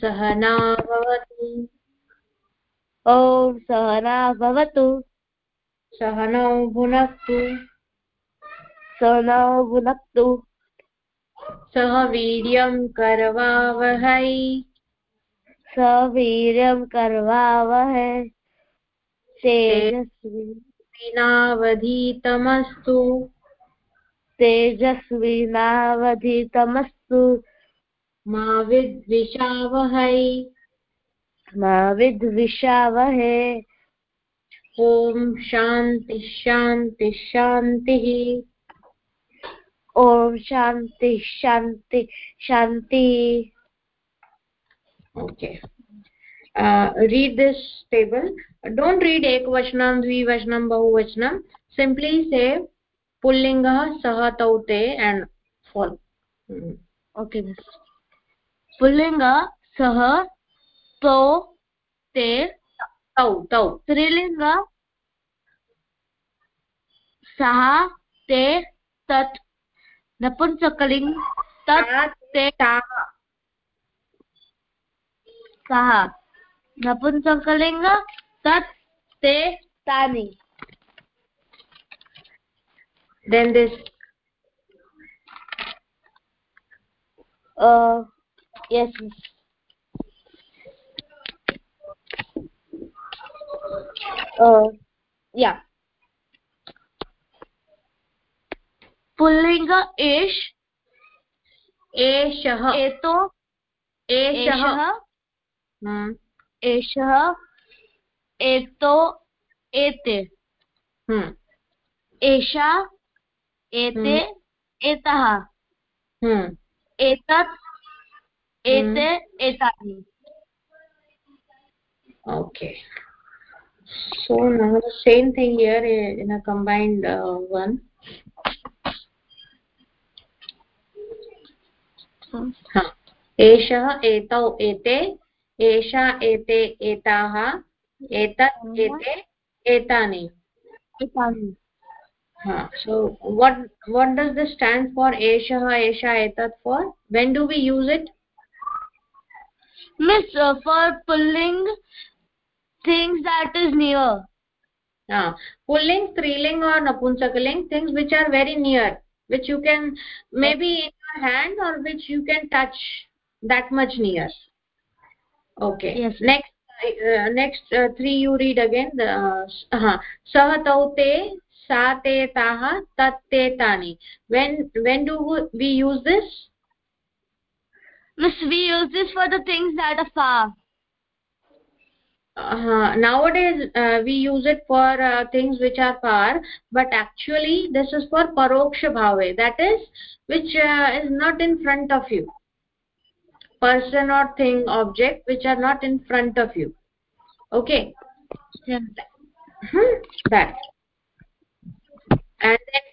सहना भवतु। ॐ सहना भवतु। सहनौ भुनक्तु। सहनौ भुनक्तु। सह वीर्यं करवावहै। सवीर्यं करवावहै। तेजस्वी। विनावधीतमस्तु तेजस्विनावधितमस्तु। मा विद्विषावहै मा विद्विषावहे ॐ शान्ति शान्ति शान्तिः ॐ शान्ति शान्ति शान्ति okay uh, read this table don't read ekvachanam dvivachanam bahuvachanam simply say pullingah sah tau te and fall hmm. पुल्लिङ्ग सः तो ते tau tau स्त्रीलिङ्ग सः ते तत्। नपुंसकलिङ्ग तत् ते सः नपुंसकलिङ्ग तत् ते तानि। Then this uh, yes. Uh, yeah. पुल्लिङ्ग एष एषः। एतो एषः। एषः. एषः। एतो एते। Hmm. एषा एते एतः। Hmm. एतत् एते एतानि okay so now the same thing here in a combined uh, one हा एषः एतौ एते एषा एते एताः एतत् एते एतानि एतानि हा so what what does this stand for एषः एषा एतत् for when do we use it miss uh, for pulling things that is near. Uh, pulling striling or napunsakaling things which are very near which you can maybe in your hand or which you can touch that much near. Okay. Yes. next uh, next uh, three you read again. The uh, sah tau te sa te taha tat te tani. When when do we use this we use this for the things that are far uh, nowadays uh, we use it for uh, things which are far but actually this is for paroksha bhave. That is which uh, is not in front of you. Person or thing object which are not in front of you. Okay? Yeah. hmm, that. And then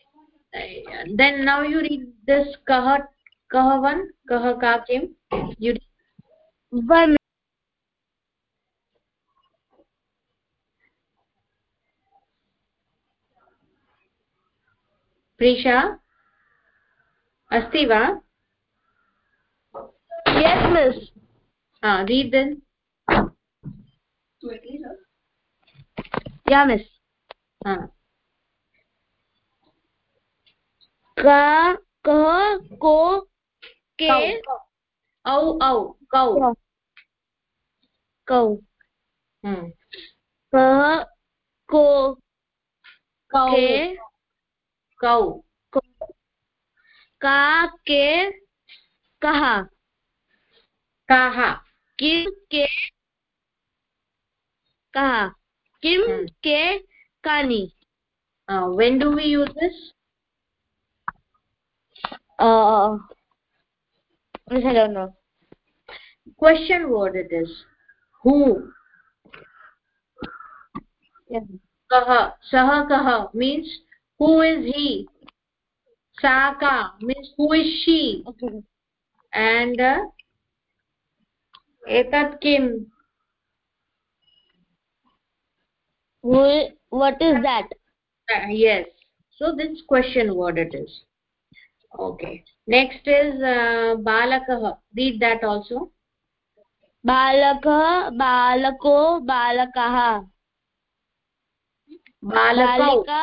uh, then now you read this kah kah one? Kah ka kim you one Preesha अस्ति वा yes miss हा read then yeah miss हा का कः को के औ औ कौ कौ? को कौ कौ का के कः काः किं के कः किं. के कानि। when do we use this? uh i don't know question word it is. Who? Yeah. kah sah kah means who is he? Sa ka means who is she? Okay and uh, etat kim? Who what is that? Uh, yes. So this question word it is okay. Next is uh, balakah. Read that also. बालकः बालको बालकः बालिका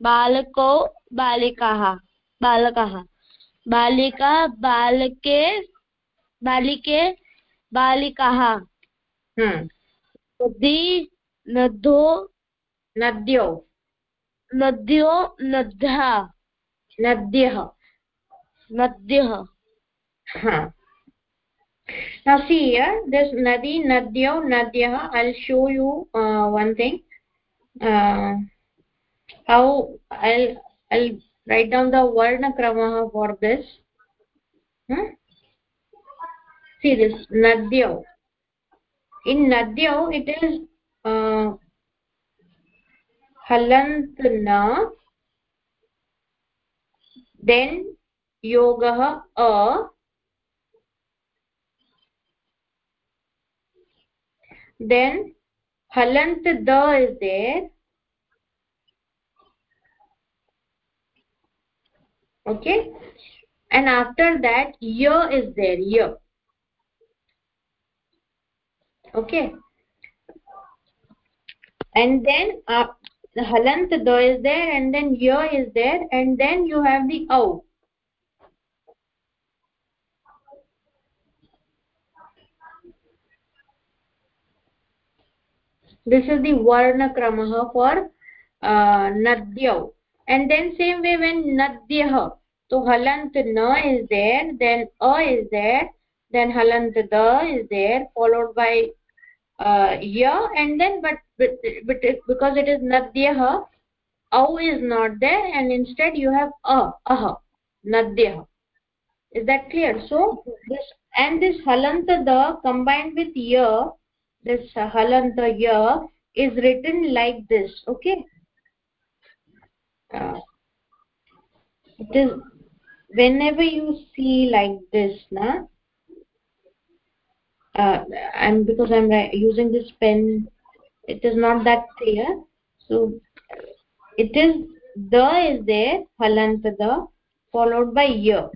बालको बालिकाः बालकः बालिका बालके बालिके बालिकाः नदी नदो नद्यो नद्यो नद्यः नद्यः नद्यः now see here this nadi nadyo nadyah i'll show you uh, one thing uh, how i'll i'll write down the varna krama for this hmm? see this nadyo in nadyo it is uh, halant na then yogah a then halant da is there. Okay? And after that ya is there ya. Okay? And then uh, the halant da is there and then ya is there and then you have the au. This is the varna kramah for uh, and then same way when nadyah so halant na is there then a is there then halant da is there followed by uh, ya and then but, but, but because it is nadyah au is not there and instead you have a ah nadyah is that clear? So this and this halanta da combined with ya this halanta ya is written like this okay? Uh, it is whenever you see like this na uh, and because i'm using this pen it is not that clear. So it is the is there the followed by year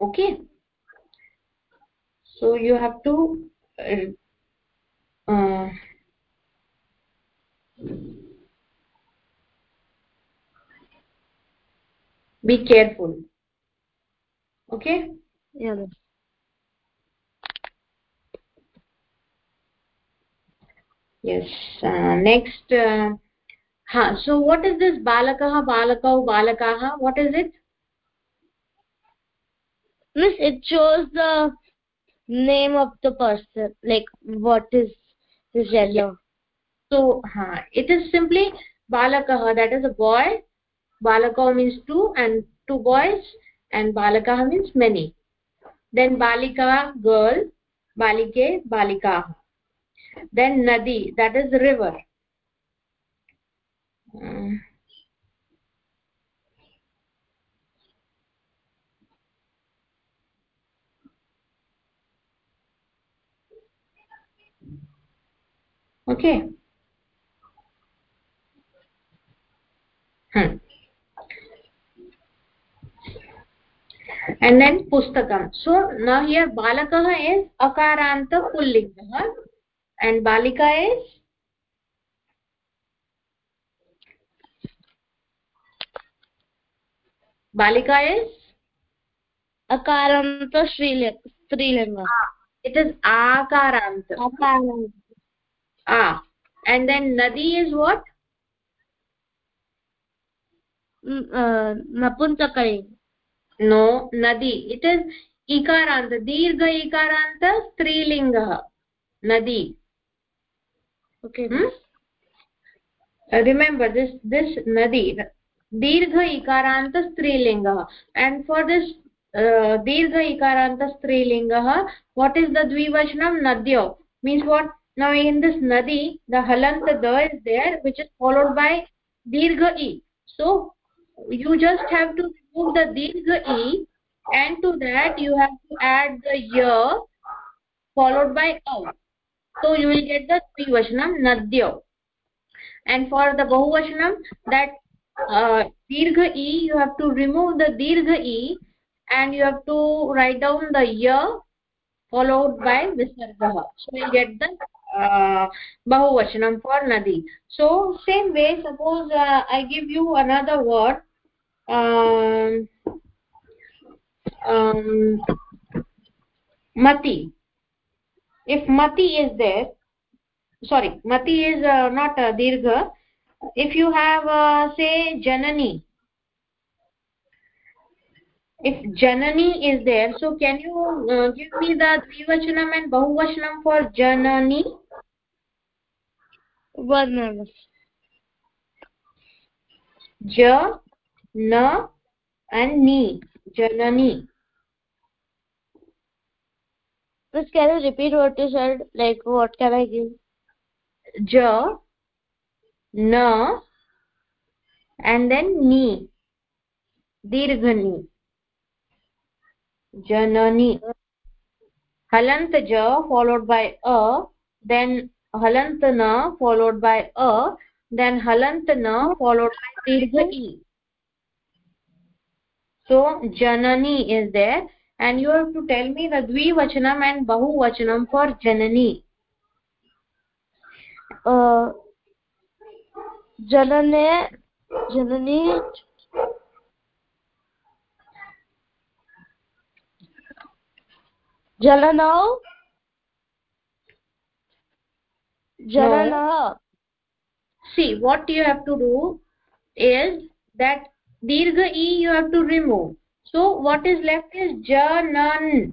okay? So you have to uh, uh, be careful. Okay? Yeah yes uh, next uh, ha so what is this balakah balakau balakah what is it? Miss it shows the name of the person like what is his gender so ha it is simply balakah that is a boy. Balakau means two and two boys and balakah means many. Then balika girl. Balike balika then nadi that is river uh, okay hmm. and then pustakam so now here balakah is akaranta pullingah and balika is balika is akarant akaranta strilinga ah, it is akaranta akaranta ah and then nadi is what uh, no nadi it is ikaranta dirgha ikaranta strilingah nadi okay. Hmm? uh, remember this this nadi dirgha ikaranta strilingah and for this uh, dirgha ikaranta strilingah what is the dvivachanam nadyo? Means what? Now in this nadi the halant da is there which is followed by dirgha e. So you just have to remove the dirgha e and to that you have to add the ya followed by au so you will get the dvivachanam nadyo and for the bahuvachanam that uh, dirgha e you have to remove the dirgha e and you have to write down the ya followed by visargah so we get the uh, bahuvachanam for nadi. So same way suppose uh, i give you another word um, um, mati if mati is there sorry mati is uh, not uh, dirgha. If you have uh, say janani. If janani is there so can you uh, give me the dvivachanam and bahuvachanam for janani? Minute ja na and ni janani please can you repeat what you said like what can i give ja na and then ni dirghani janani halant ja followed by a then halant na followed by a then halant na followed by dirgha e so janani is there and you have to tell me the dvivachanam and bahuvachanam for janani uh janane janani jananau jananah see what you have to do is that dirgha e you have to remove so what is left is janan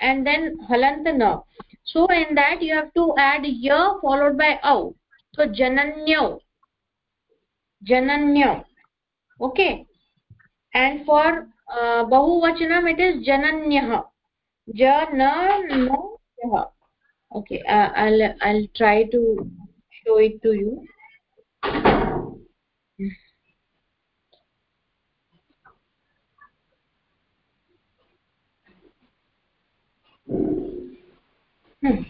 and then halantana. So in that you have to add ya followed by au. So jananyau jananyau okay. And for uh, bahuvachanam it is jananyah jananyah okay uh, i'll i'll try to show it to you hmm.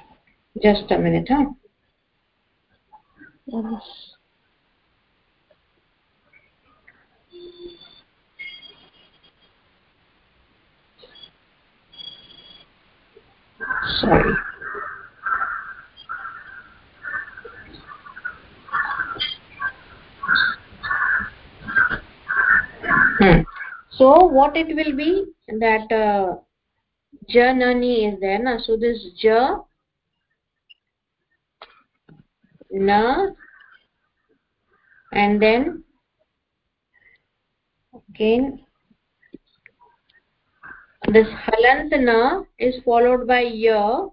just a minute huh yes. sorry hmm. so what it will be that uh, janani is there na so this ja. Na. And then again this halant na is followed by ya.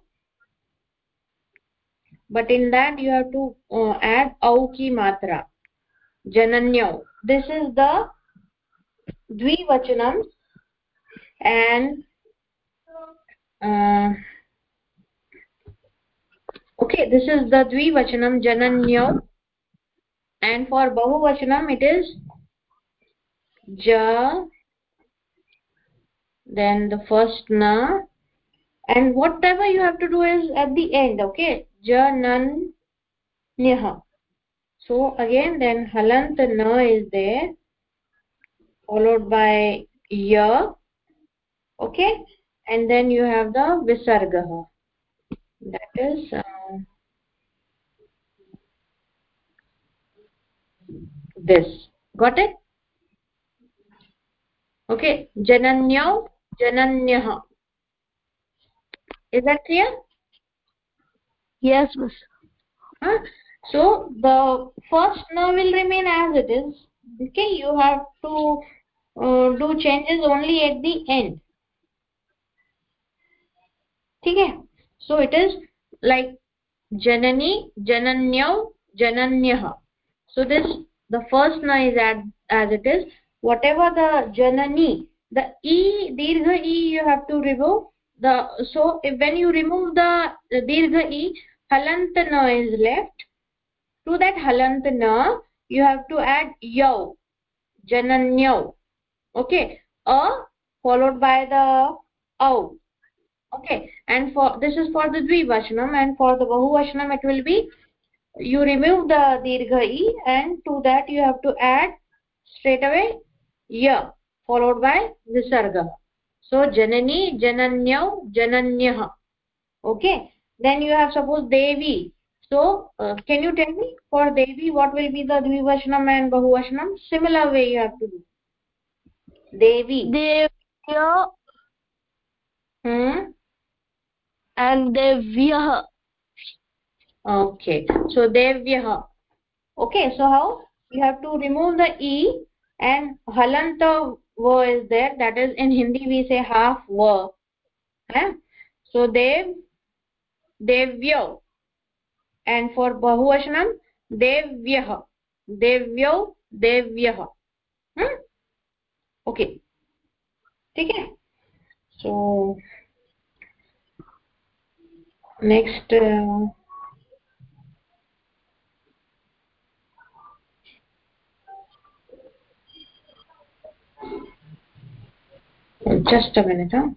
But in that you have to uh, add au ki matra jananyau this is the dvivachanam and uh, okay this is the dvivachanam jananyau and for bahuvachanam it is ja then the first na. And whatever you have to do is at the end okay? Janan nyah so again then halant na is there followed by ya okay and then you have the visargah that is uh, this. Got it? Okay. Jananyau jananyah is that clear? Yes miss. Huh? so the first na will remain as it is. Okay you have to uh, do changes only at the end ठीक है? So it is like जननी, जनन्य जनन्य. So this the first न is at edge it is whatever the Janani the ई दीर्घ ई you have to remove the so when you remove the दीर्घ ई हलंत न इज़ लेफ़्ट टू दैट हलंत न यू हैव टू एड यव जनन्यव okay a followed by the औ okay and for this is for the dvivachanam and for the bahuvachanam it will be you remove the dirgha e and to that you have to add straight away ya followed by visarga so janani jananyau jananyah okay then you have suppose devi so uh, can you tell me for devi what will be the dvivachanam and bahuvachanam similar way you have to do devi devya hmm and devyah okay so devyah okay so how you have to remove the e and halanta va is there that is in hindi we say half va eh? so dev devyo and for bahuvachanam devyah devyo devyah hmm? okay ठीक है so next uh, just a minute huh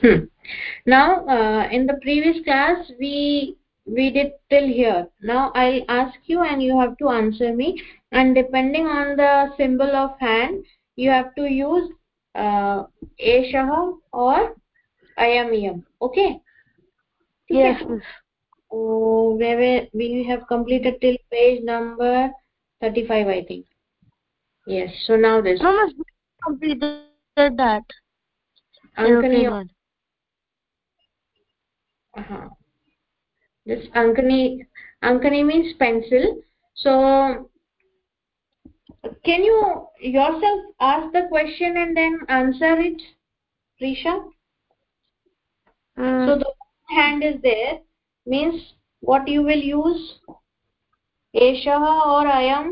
hmm. Now uh, in the previous class we we did till here. Now i'll ask you and you have to answer me. And depending on the symbol of hand you have to use uh, eshah or ayamiyam. Okay? Yes oh, where, we have completed till page number 35 i think. Yes. So now this. No must completed that. Ankani okay, uh -huh. this ankani ankani means pencil. So can you yourself ask the question and then answer it prisha? Mm. so the hand is there. Means what you will use? Eshah or ayam?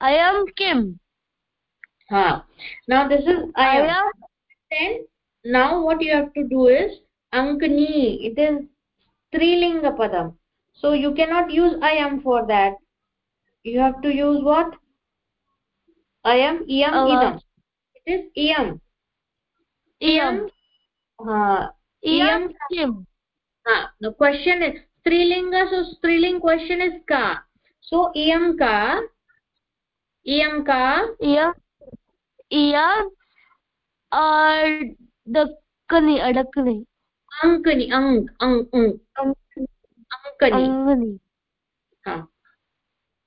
I am kim. Ha now this is ayam, ayam. Then now what you have to do is ankani. It is strilinga padam. So you cannot use i am for that. You have to use what? Ayam iyam Uh, idam. It is iyam iyam ha iyam kim ha the question is strilinga so striling question is ka. So iyam ka. Iyam ka. Iyam iyam or dakkani adakani अङ्कनि अङ् अङ् अङ्कनि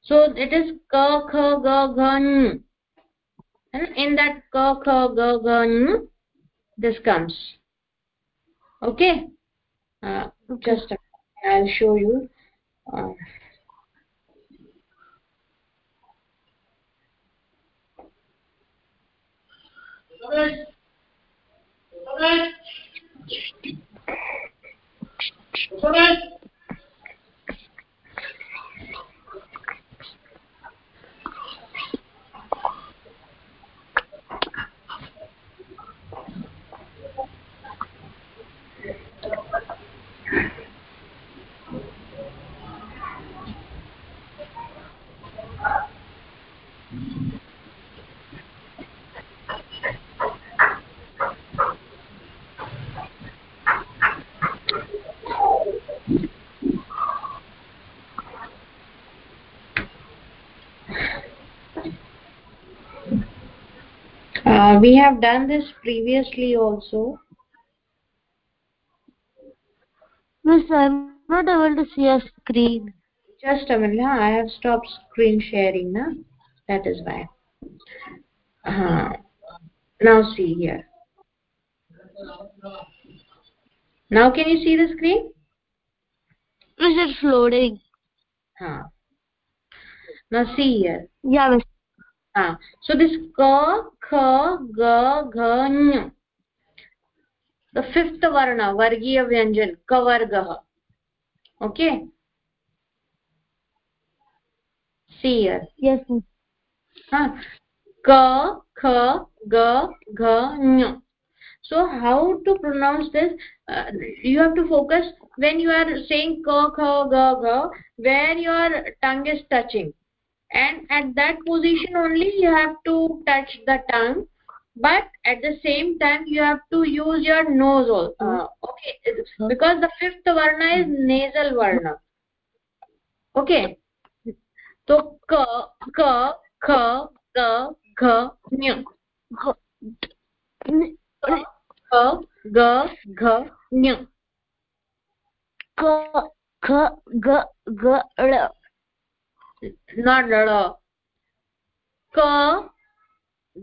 so it is ka kha ga gan. And in that ka kha ga gan this comes. Okay. Uh, just uh, I'll show you. Uh, okay. Uh, we have done this previously also. Miss i'm not able to see a screen. Just a minute i have stopped screen sharing na? That is why. Uh, now see here. Now can you see the screen? Miss it's loading. Huh. now see here. Yeah miss ah so this ka kha ga gha ny the fifth varna vargiya vyanjan kavargah okay? See here. Yes huh. ka kha ga gha so how to pronounce this? Uh, you have to focus when you are saying ka kha ga ga where your tongue is touching and at that position only you have to touch the tongue but at the same time you have to use your nose also uh, hmm. okay because the fifth varna is nasal varna. Okay? So k k k k g ka k g g ny k k g g l not la ka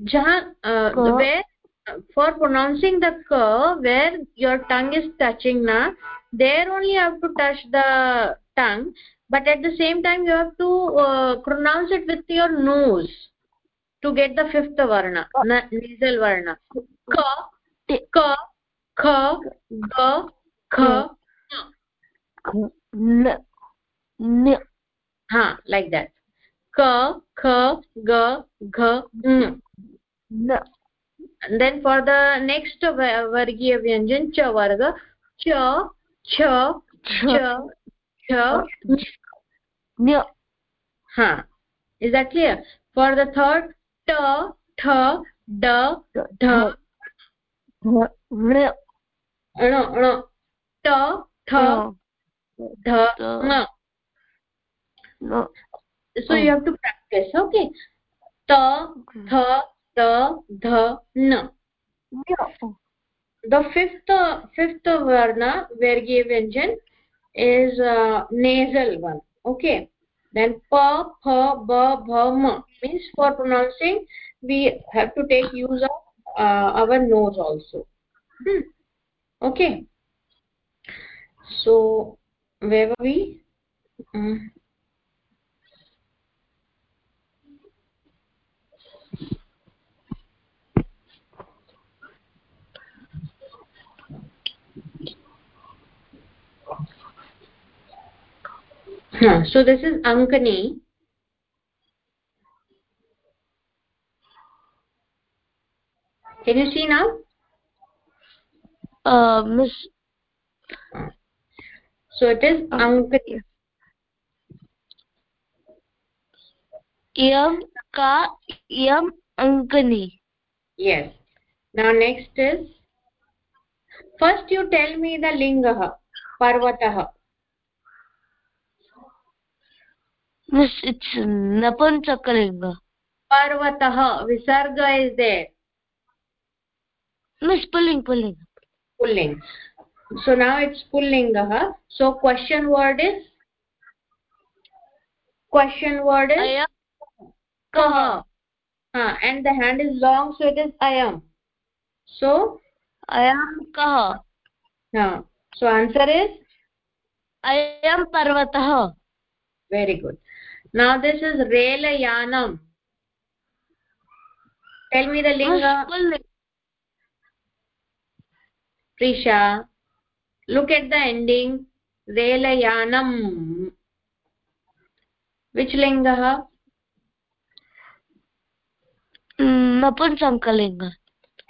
jahan uh, where uh, for pronouncing the ka where your tongue is touching na there only you have to touch the tongue but at the same time you have to uh, pronounce it with your nose to get the fifth varna na, nasal varna. Ka ka ga n n ha like that. ka kha no. and then for the next vargiya vyanjan cha varga cha cha cha is that clear? For the third ta tha da dha r न so you have to practice okay? Ta tha da dha na. The fifth fifth varna vargiya vyanjan is uh, nasal one okay? Then pa pha ba bha ma. Means for pronouncing we have to take use of uh, our nose also. Hmm. okay. So where were we? Mm. so this is ankani. Can you see now? Uh miss so it is Angani. ankani. Yam ka yam ankani. Yes. Now next is first you tell me the Linga parvatah. Miss it's नपुंसकलिङ्ग Parvatah visarga is there. miss pulling pulling Pulling. So now it's pullingah. So question word is question word is अयं kah. Ah, and the hand is long, so it is ayam. So, अयं कः ah, so answer is अयं पर्वतः very good. now this is relayanam. Tell me the linga. prisha look at the ending. Relayanam. Which linga? Hmm, Lingah napunsakalinga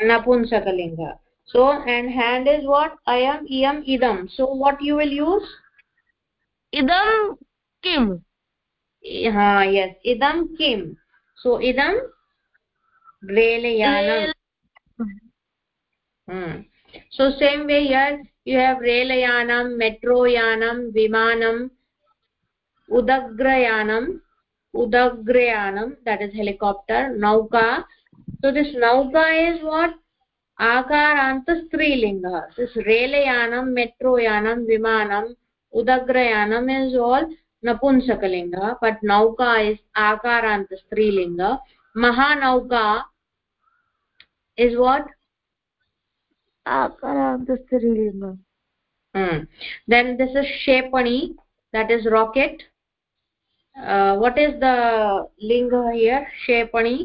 napunsakalinga so and hand is what? I am iam idam. So what you will use? Idam kim? Idam kim. So, idam relayanam. Hmm. So same way here you have relayanam, metroyanam, vimanam, udagrayanam, udagrayanam that is helicopter, nauka. So this nauka is what? Akaranta strilinga. This relayanam, metroyanam, vimanam, udagrayanam is all नपुंसकलिङ्ग but नौका is आकारान्त स्त्रीलिंग महानौका is what? आकारान्त स्त्रीलिंग then this is क्षेपणी that is rocket what is the लिंग here क्षेपणी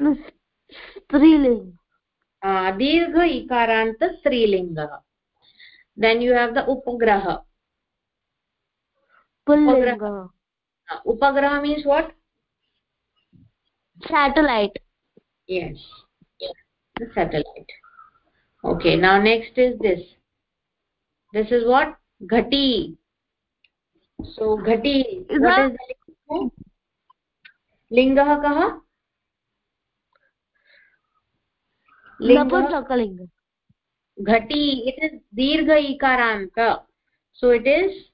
स्त्रीलिंग दीर्घ इकारान्त स्त्रीलिंग देन यू हेव् द उपग्रह। Uh, Upagraha means what? satellite Yes. the satellite okay now next is this this is what ghati so ghati is what is the lingah kah napusakalinga ghati it is dirgha ikaranta so it is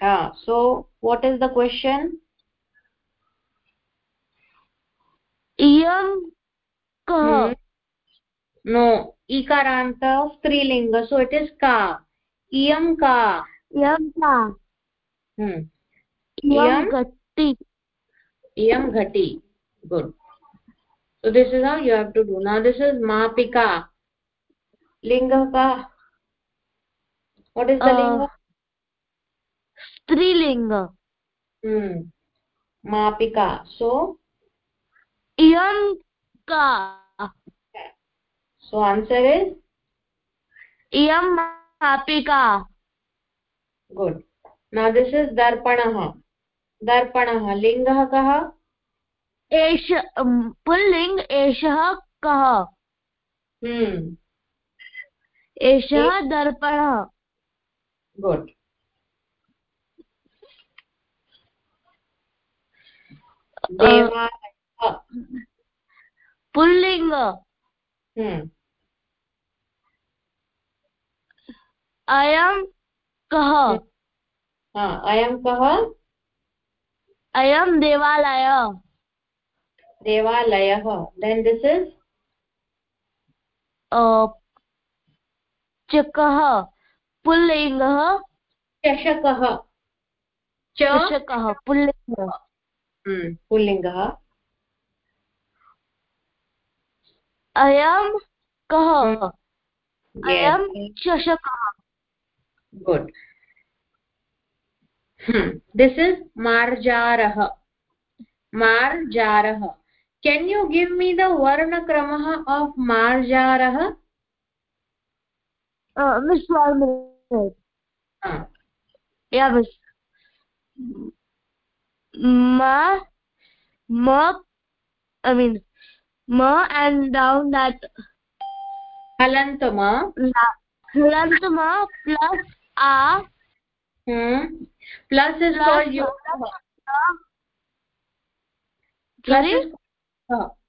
ah so what is the question iyam kah hmm. no ikaranta strilinga so it is ka iyam ka iyam ka hmm iyam ghati iyam ghati good so this is how you have to do now this is mapika linga ka what is the uh, linga strilinga hmm mapika so iyam ka so answer is iyam mapika good now this is darpanah darpanah लिङ्गः कः एष pulling एषः कः एषः दर्पणः good पुल्लिङ्ग अयं कः अयं कः अयं देवालय देवालयः देन् दिस् इस् चकः पुल्लिङ्गः चषकः। चषकः पुल्लिङ्गः। हम्म, पुल्लिङ्गः। अयं कः? हम्म। अयं चषकः। गुड् दिस् इस् मार्जारः। मार्जारः। Can you give me the वर्णक्रमः of मार्जारः? मिस् मीन म एंड डाउन दैट हलंत म। म प्लस आ प्लस इज़ कॉल्ड योग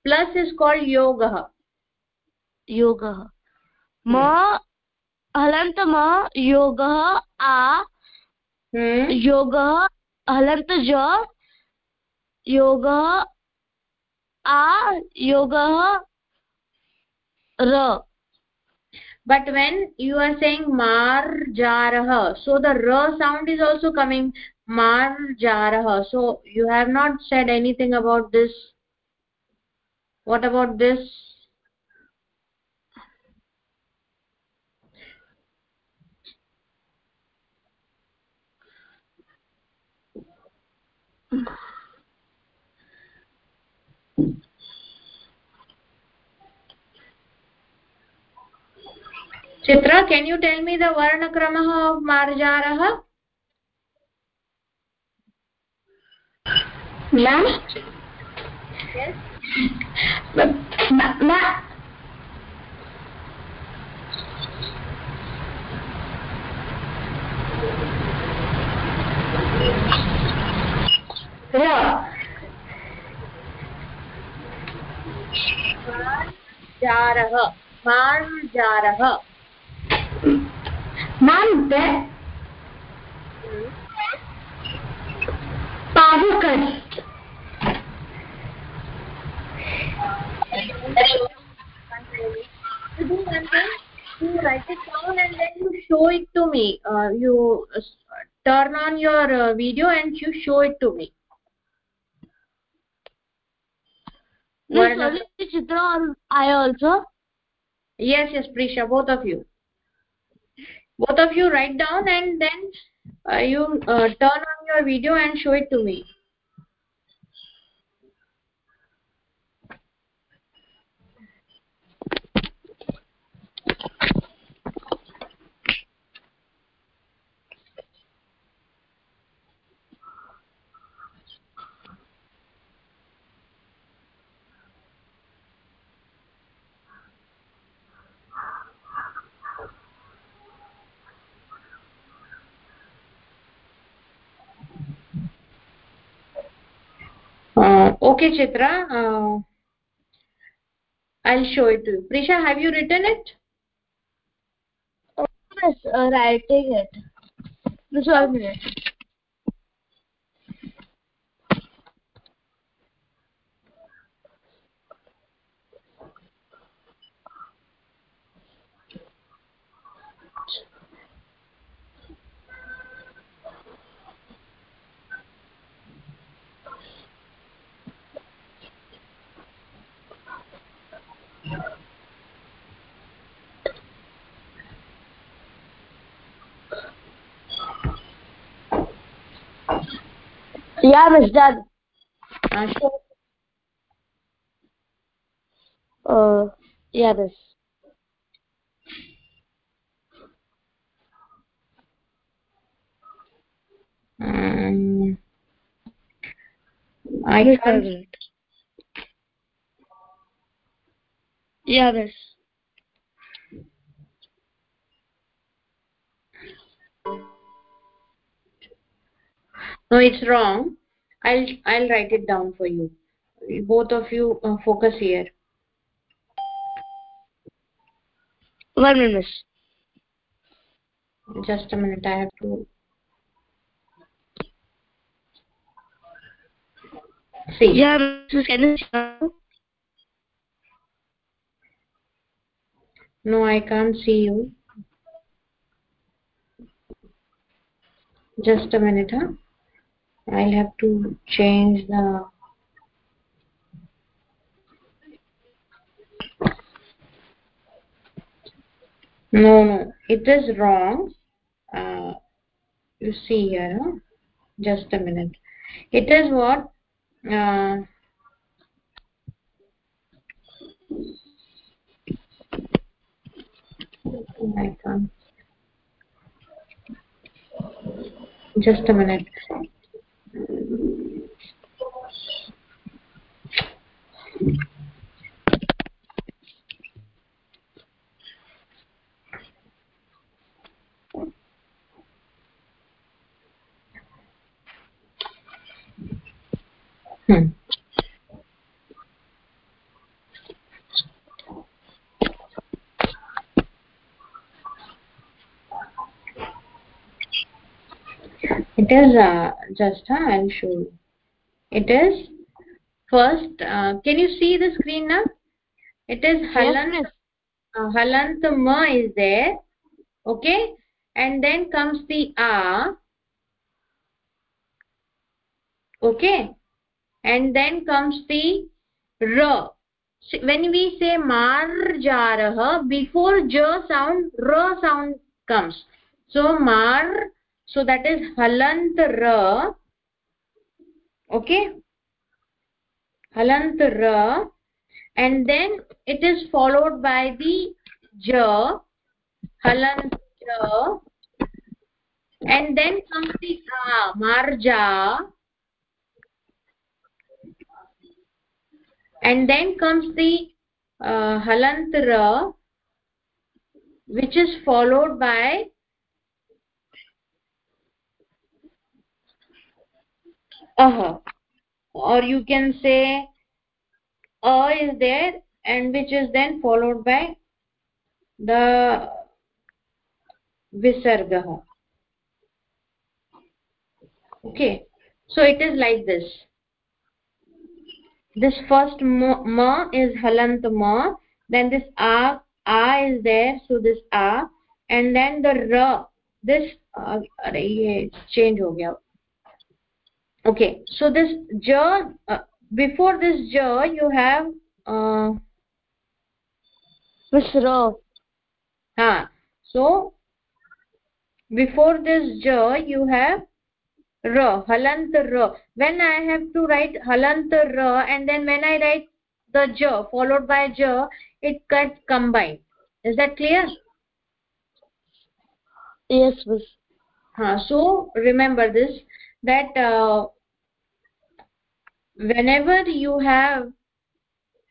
प्लस इज़ कॉल्ड योग योग म हलन्त म योगः आ योगः हलन्त ज योगः आ योगः र but when you are saying marjarah so the ra sound is also coming marjarah so you have not said anything about this what about this Chitra can you tell me the varna kramah of marjarah ma'am yes ma मार्जारः मार्जारः Mante Pavukas. You do one thing, you write it down and then you show it to me. Uh, you uh, turn on your uh, video and you show it to me. Chitra, I also. Yes, yes, Prisha, both of you. both of you write down and then uh, you uh, turn on your video and show it to me uh, okay chitra uh, i'll show it to you. Prisha have you written it? Yes uh, writing it. Just one minute Jarvis done. Uh, sure. Um, I can't. Yeah, this. No it's wrong. I'll i'll write it down for you. Both of you uh, focus here. One minute just a minute i have to see. Yeah miss can you see no i can't see you. Just a minute huh i'll have to change the no no it is wrong uh, you see here huh? just a minute it is what uh, I can't. Just a minute. Hmm. it is uh, just huh, i'll show you. It is first uh, can you see the screen now? It is halant yes, uh, halant ma is there okay? And then comes the a okay? And then comes the ra See, when we say marjarah before ja sound ra sound comes. So mar so that is halant ra okay? Halant ra and then it is followed by the ja halant ja and then comes the a marja and then comes the uh, halant ra which is followed by Ah, or you can say a is there and which is then followed by the visarga okay. So it is like this. This first ma is halant ma then this a a is there so this a and then the ra this uh, change ho gaya okay so this ja uh, before this ja you have uh, miss ra ha so before this ja you have ra halant ra when i have to write halant ra and then when i write the ja followed by ja it gets combined. Is that clear? Yes miss. Ha so remember this that uh, whenever you have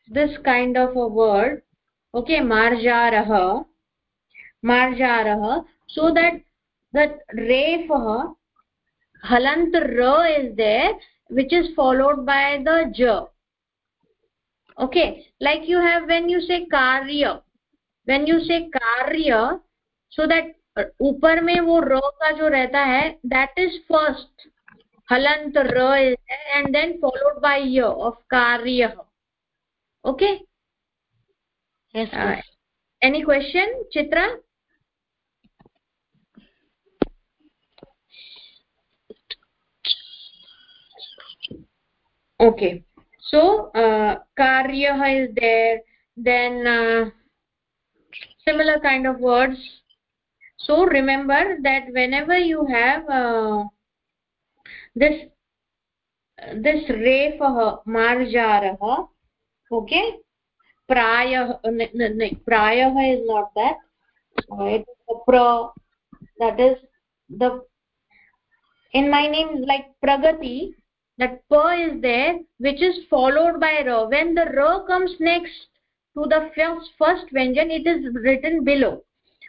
this kind of a word okay marjarah marjarah so that that refah halant ra is there which is followed by the j okay like you have when you say karya when you say karya so that ऊपर में वो र का जो रहता है that is first halant ra is there and then followed by ya of karya. Okay? Yes uh, any question chitra? Okay. So uh, karyah is there then uh, similar kind of words. So remember that whenever you have uh, this this refah marjarah okay? Prayah prayah is not that. It is pra that is the in my name like pragati that pa is there which is followed by ra. When the ra comes next to the first first vyanjan it is written below.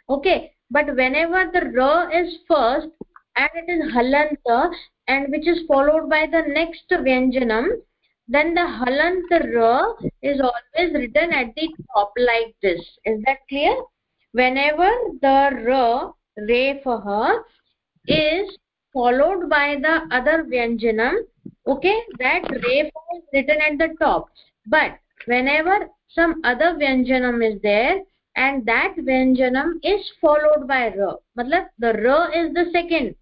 Okay? But whenever the ra is first and it is halanta and which is followed by the next vyanjanam. Then the halant ra is always written at the top like this. Is that clear? Whenever the ra refah is followed by the other vyanjanam okay that refa is written at the top. But whenever some other vyanjanam is there and that vyanjanam is followed by ra matlab the ra is the second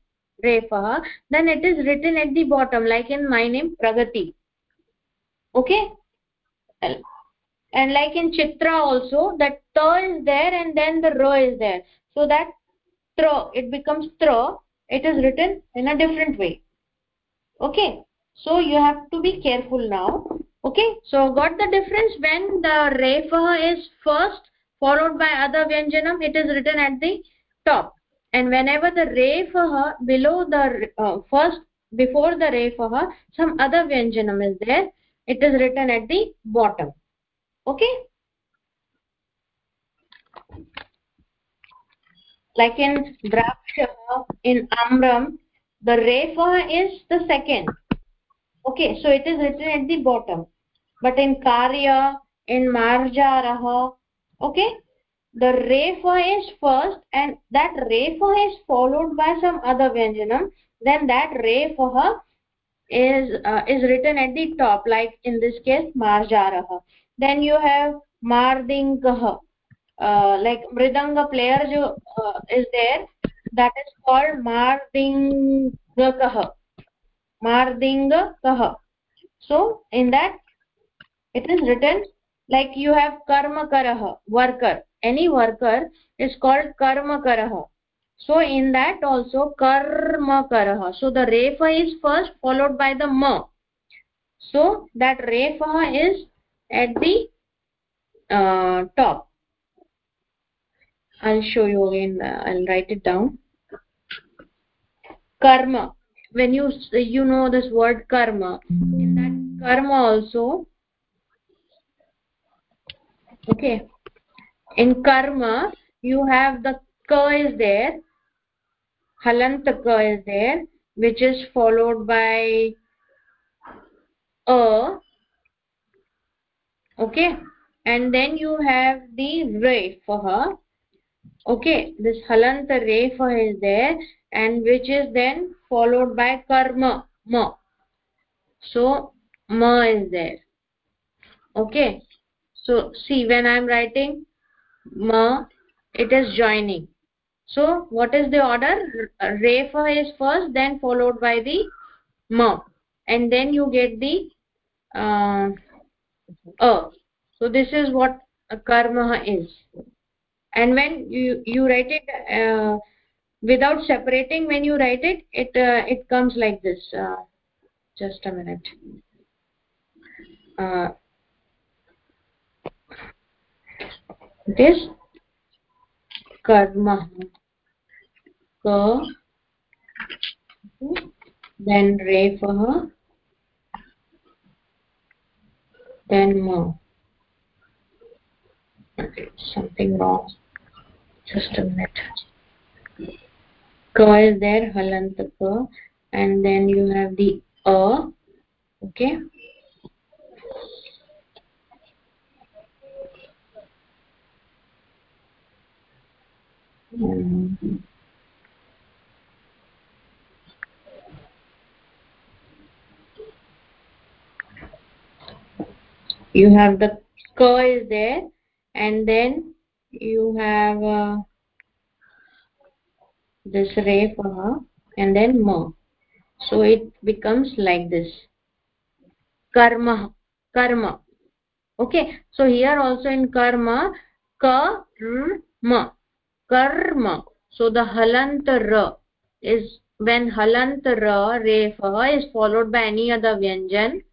refa then it is written at the bottom like in my name pragati. Okay? And like in chitra also that ta is there and then the ra is there. So that tra it becomes tra it is written in a different way. Okay? So you have to be careful now. Okay? So got the difference? When the refah is first followed by other vyanjanam it is written at the top and whenever the refah below the uh, first before the refah some other vyanjanam is there. It is written at the bottom. Okay? Like in draksha in amram the refah is the second. Okay so it is written at the bottom. But in karya in marjarah okay the refa is first and that refa is followed by some other vyanjanam then that refa is uh, is written at the top like in this case marjarah then you have mardingah uh, like mridanga player jo uh, is there that is called mardingakah mardingakah so in that it is written like you have karma karmakarah worker any worker is called karmakarah so in that also karmakarah so the refa is first followed by the ma. So that refa is at the uh, top. I'll show you again uh, i'll write it down. Karma. When you you know this word karma in that karma also okay in karma you have the ka is there halant ka is there which is followed by a okay? And then you have the re for her okay? This halant refah is there and which is then followed by karma ma. So ma is there okay? So see when i am writing ma it is joining. So what is the order? Refa is first then followed by the ma. And then you get the uh, a. So this is what karma is. And when you you write it uh, without separating when you write it it uh, it comes like this. Uh, just a minute uh, this karma ka then refah then ma okay, something wrong. Just a minute. Ka is there halant ka and then you have the a okay you have the ka is there and then you have uh, this refa and then ma so it becomes like this. Karma karma. Okay so here also in karma karma karma. So the halant ra is when halant ra refa is followed by any other vyanjan.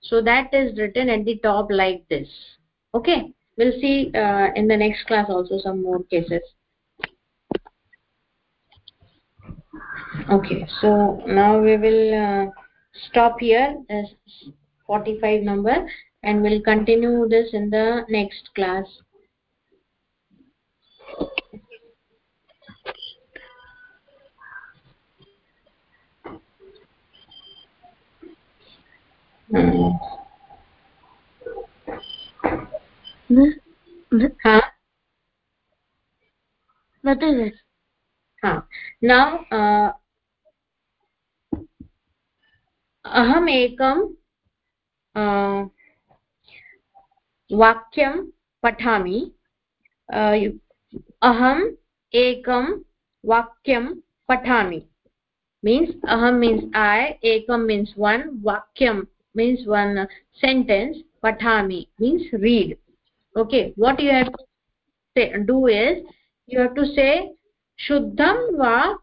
So that is written at the top like this. Okay? We'll see uh, in the next class also some more cases. Okay. So now we will uh, stop here. As 45 number and we'll continue this in the next class हाँ। हाँ। अहम् एकं वाक्य पठामि। अहम एक वाक्यं पठामि। मीन्स अहम मीन्स ऐ एकं मीन्स् वन् वाक्यं means one sentence pathami means read okay what you have to say, do is you have to say shuddham va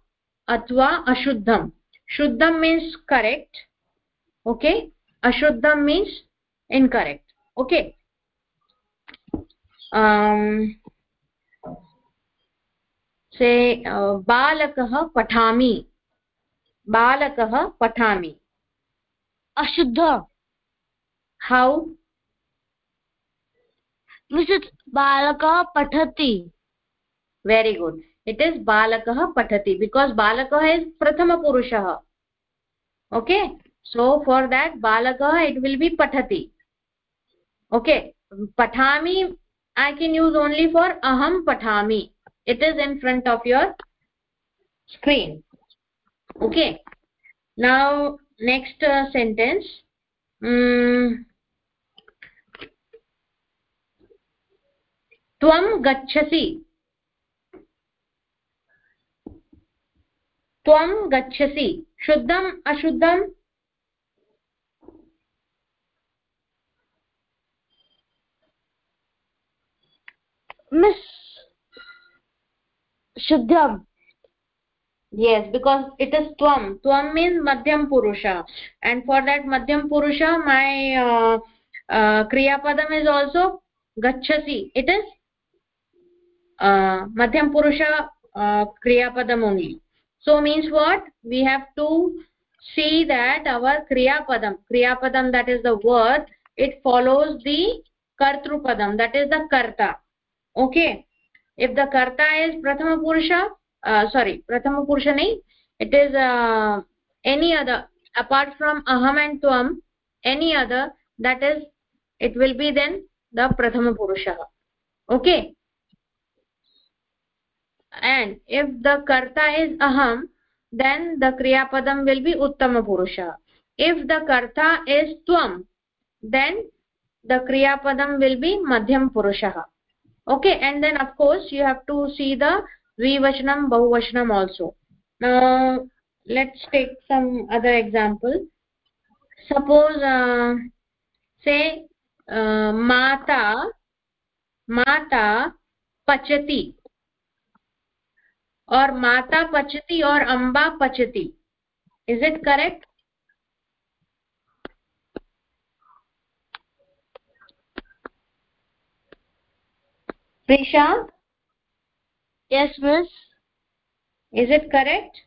atva ashuddham shuddham means correct okay ashuddham means incorrect okay um say uh, balakah pathami बालकः पठामि अशुद्ध। हौ बालकः पठति। Very good it is बालकः पठति because बालकः is प्रथमपुरुषः okay so for that बालकः इट् विल् बि पठति। ओके पठामि I can use only for अहं पठामि। It is in front of your screen okay now next uh, sentence. Um, त्वं गच्छसि। त्वं गच्छसि। शुद्धम् अशुद्धम्? मिस् शुद्धम् yes because it is tvam tvam means madhyam purusha and for that madhyam purusha my uh, uh, kriya padam is also gachhasi it is uh, madhyam purusha uh, kriya padam only so means what we have to see that our kriya padam kriya padam that is the word it follows the kartru padam that is the karta okay if the karta is prathama purusha uh, sorry prathama purusha it is uh, any other apart from aham and tvam any other that is it will be then the prathama purusha okay and if the karta is aham then the kriya padam will be uttama purusha if the karta is tvam then the kriya padam will be madhyam purusha okay and then of course you have to see the द्विवचनं बहुवचनम् also let's take some other example suppose say माता माता पचति और माता पचति और अम्बा पचति is it correct Prisha yes miss? Is it correct?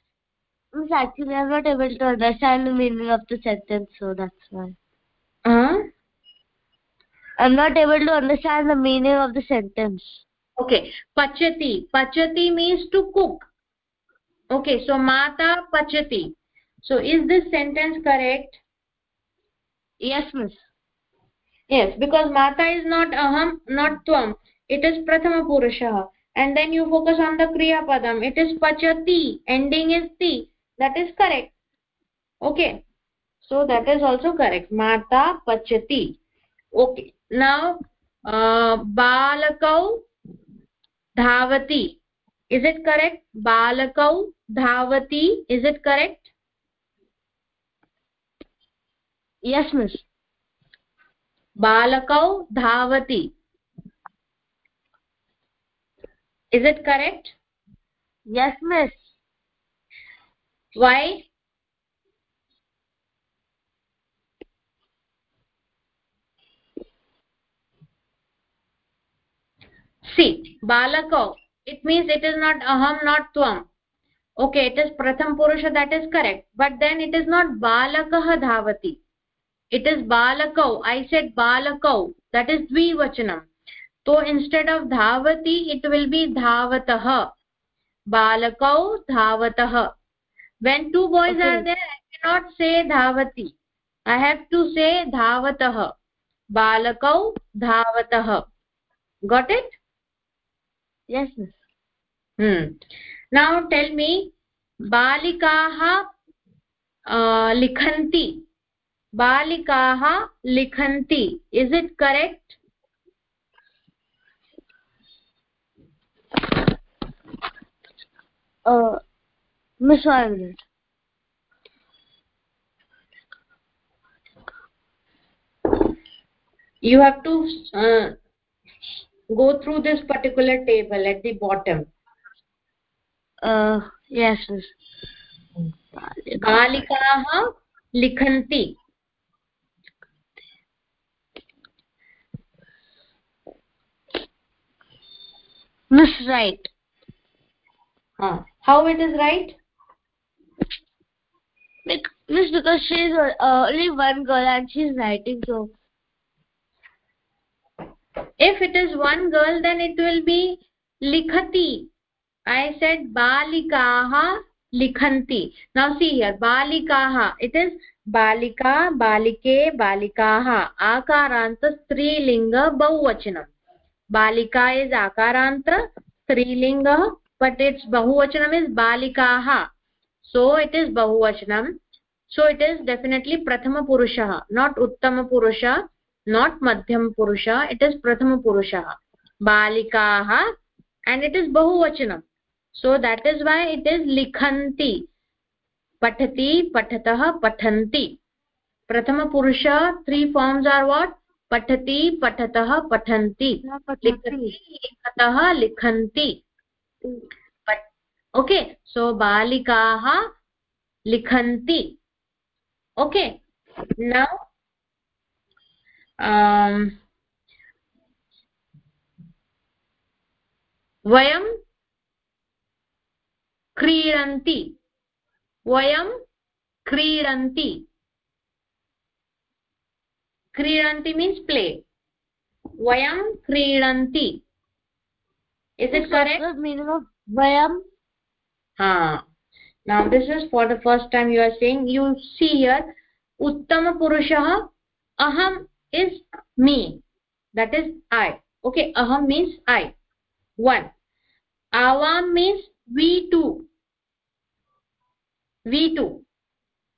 Miss actually i'm not able to understand the meaning of the sentence so that's why. Uh i'm not able to understand the meaning of the sentence. Okay. Pachati. Pachati means to cook. Okay so mata pachati. So is this sentence correct? Yes miss. Yes because mata is not aham not tvam. It is prathama purushah and then you focus on the kriya padam it is pachati ending is ti that is correct okay so that is also correct mata pachati okay now uh, balakau dhavati is it correct balakau dhavati is it correct yes miss balakau dhavati is it correct yes miss why see balakau it means it is not aham not tvam okay it is pratham purusha that is correct but then it is not balakah dhavati it is balakau i said balakau that is dvivachanam तो instead of धावति it will be धावतः। बालकौ धावतः। When two boys are there I cannot say धावति। I have to say धावतः। बालकौ धावतः। Got it yes now tell me बालिकाः लिखन्ति। बालिकाः लिखन्ति। Is it correct correct miss one minute you have to uh, go through this particular table at the bottom uh yes बालिकाः लिखन्ति miss right uh, how it is right like miss because she is uh, only one girl and she is writing so if it is one girl then it will be likhati i said balikaah likhanti now see here balikaah it is balika balike balikaah akarant strilinga bahuvachanam balika is akaranta strilinga but its bahuvachanam is balikaah so it is bahuvachanam so it is definitely prathama purushah not uttama purusha not madhyam purusha it is prathama purushah balikaah and it is bahuvachanam so that is why it is likhanti pathati pathatah pathanti prathama purusha three forms are what पठति पठतः पठन्ति लिखति लिखतः लिखन्ति okay so बालिकाः लिखन्ति। Okay नौ वयं क्रीडन्ति। वयं क्रीडन्ति। क्रीडन्ति means play vayam kridanti is it correct? the meaning of vayam ha now this is for the first time you are saying you see here uttama purushah aham is me. That is i. Okay aham means i. One. Avam means we two we two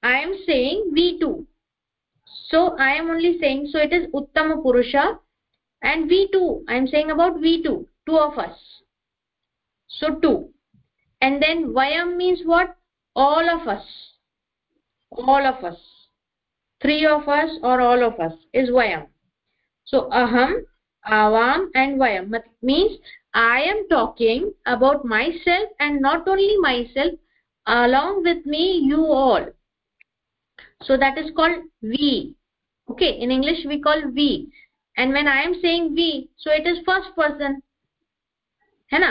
i am saying we two so i am only saying so it is uttama purusha and we two i am saying about we two of us. So two. And then vayam means what? All of us. All of us. Three of us or all of us is vayam. So aham avam and vayam. Means i am talking about myself and not only myself along with me you all. So that is called we. Okay in english we call we. And when i am saying we so it is first person hai na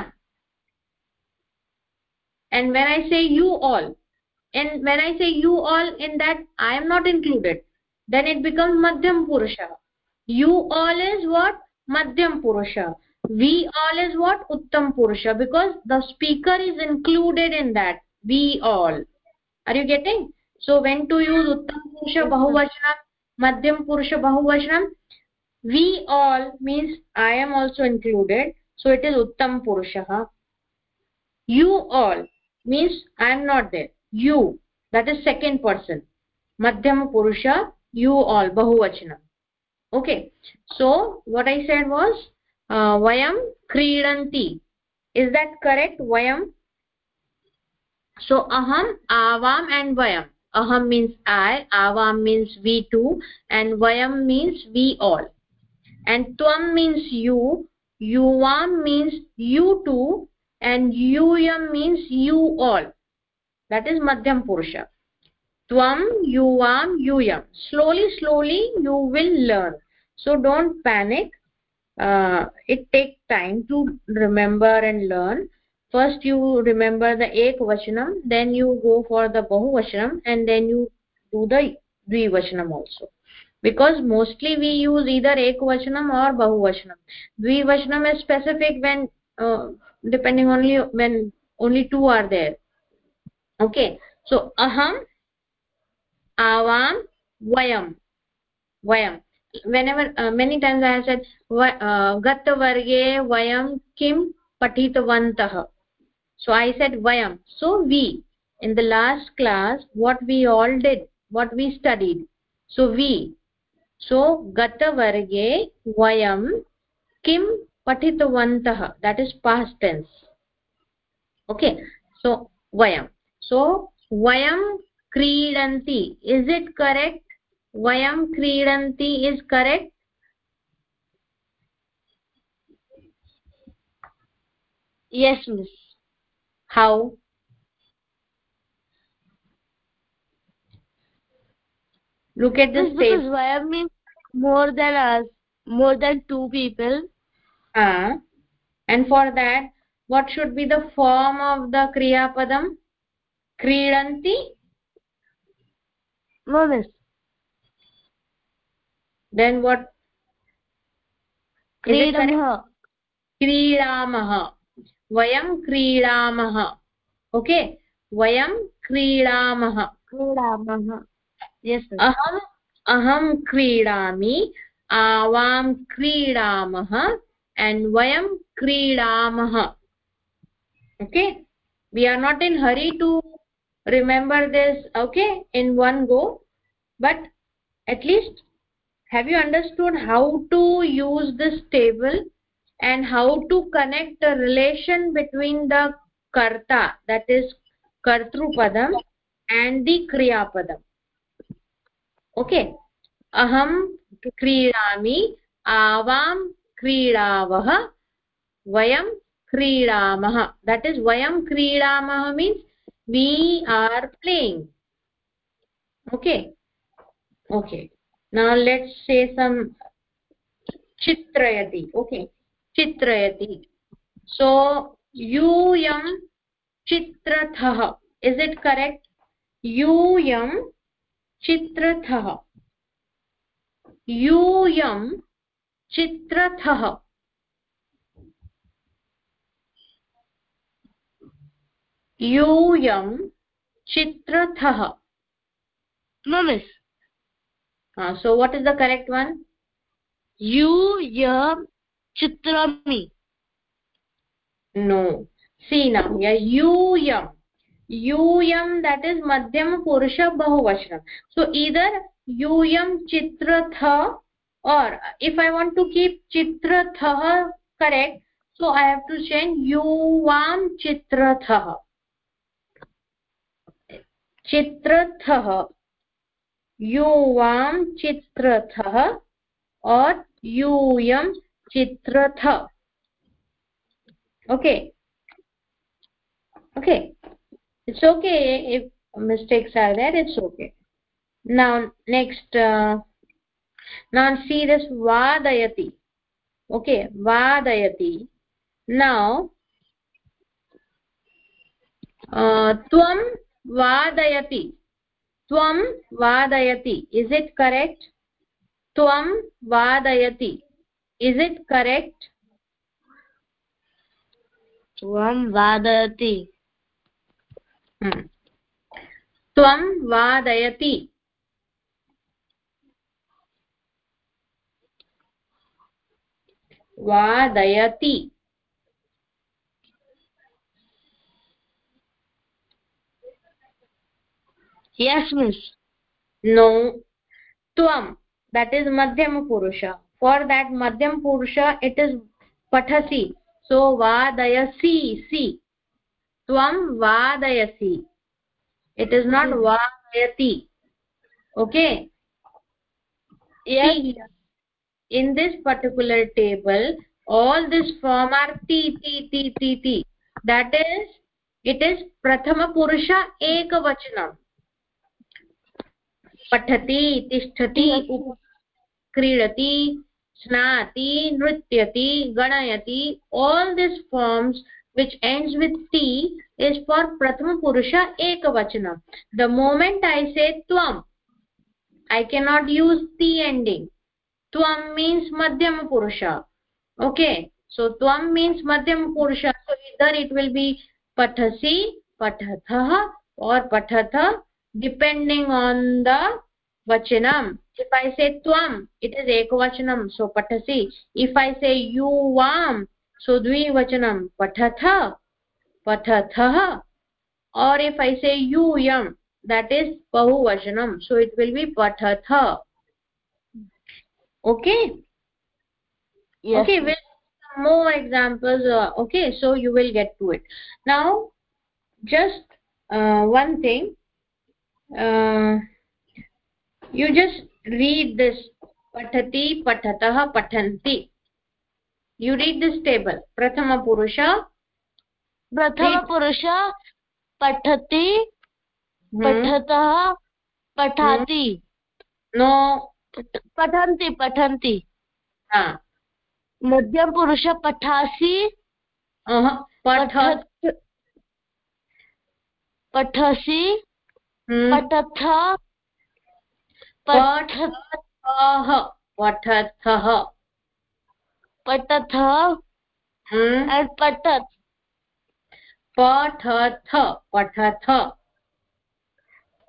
and when i say you all and when i say you all in that i am not included then it becomes madhyam purusha. You all is what? Madhyam purusha. We all is what? Uttam purusha. Because the speaker is included in that we all. Are you getting? So when to use uttam purusha bahuvachanam madhyam purusha bahuvachanam we all means i am also included so it is uttam purushah you all means i am not there. You that is second person. Madhyam purusha you all bahuvachanam okay. So what i said was uh, vayam kridanti is that correct? Vayam? So aham avam and vayam. Aham means i avam means we two and vayam means we all. And tvam means you yuvam means you two and yuyam means you all. That is madhyam purusha. Tvam yuvam yuyam slowly slowly you will learn. So don't panic. Uh, it takes time to remember and learn. First you remember the ek vachanam then you go for the bahu vachanam and then you do the dvivachanam also because mostly we use either ek vachanam or bahu vachanam dvivachanam is specific when uh, depending only when only two are there. Okay. So aham avam vayam. Vayam. Whenever uh, many times i have said uh, gat varge vayam kim patitavantah. So i said vayam. So we in the last class what we all did what we studied. So we so गतवर्गे वयं किं पठितवन्तः? That is past tense okay so वयं. So वयं क्रीडन्ति. Is it correct वयं क्रीडन्ति is correct yes miss. How? Look at this this is why i mean more than us more than two people uh, and for that what should be the form of the kriya padam kridanti no miss then what क्रीडामः क्रीडामः वयं क्रीडामः okay वयं क्रीडामः क्रीडामः अहम् अहं क्रीडामि आवां क्रीडामः and vayam kridamah okay we are not in hurry to remember this okay in one go but at least have you understood how to use this table and how to connect the relation between the karta that is kartru padam and the kriya padam okay aham क्रीडामि आवां क्रीडावः वयं क्रीडामः that is vayam क्रीडामः we are playing okay okay now let's say some chitrayati okay chitrayati so yum chitrathah is it correct yum चित्रथः। यूयं चित्रथः। यूयं चित्रथः। No miss so what is the correct one यूयं चित्रमि। नो सीना यूयं यूयं that is मध्यम पुरुष बहुवचनं सो इदर् यूयं चित्रथ or if I want to keep चित्रथः correct so I have to change यूवां चित्रथः। चित्रथः, यूवां चित्रथः और् यूयं चित्रथ। Okay okay it's okay if mistakes are there it's okay now next uh, now see this vadayati okay vadayati now uh, tvam vadayati tvam vadayati is it correct tvam vadayati is it correct tvam vadayati त्वं वादयति वादयति yes miss no tvam that is madhyam purusha for that madhyam purusha it is pathasi so vadayasi si त्वं वादयसि। It is not वादयति। Okay in this particular table all this form are T that is it is प्रथमपुरुष एकवचनम् पठति तिष्ठति क्रीडति स्नाति नृत्यति गणयति all this forms which ends with t is for prathama purusha ekavachanam the moment i say tvam i cannot use t ending tvam means madhyama purusha okay so tvam means madhyama purusha so either it will be pathasi pathathah or pathatha depending on the vachanam if i say tvam it is ekavachanam so pathasi if i say you vam so द्विवचनं पठथ पठथः और् if I से यूयं that is बहुवचनं. So it will be पठथ. Okay okay will more example okay so you will get to it now just one thing you just read this पठति पठतः पठन्ति you read this table. prathama purusha प्रथमपुरुष पठति पठतः पठाति। No. पठन्ति पठन्ति। ha मध्यमपुरुष पठासि। पठसि। hmm. पठथ पठत्। पठथः पठथः। पठथ। hmm. पठथ। पठथ। पठथ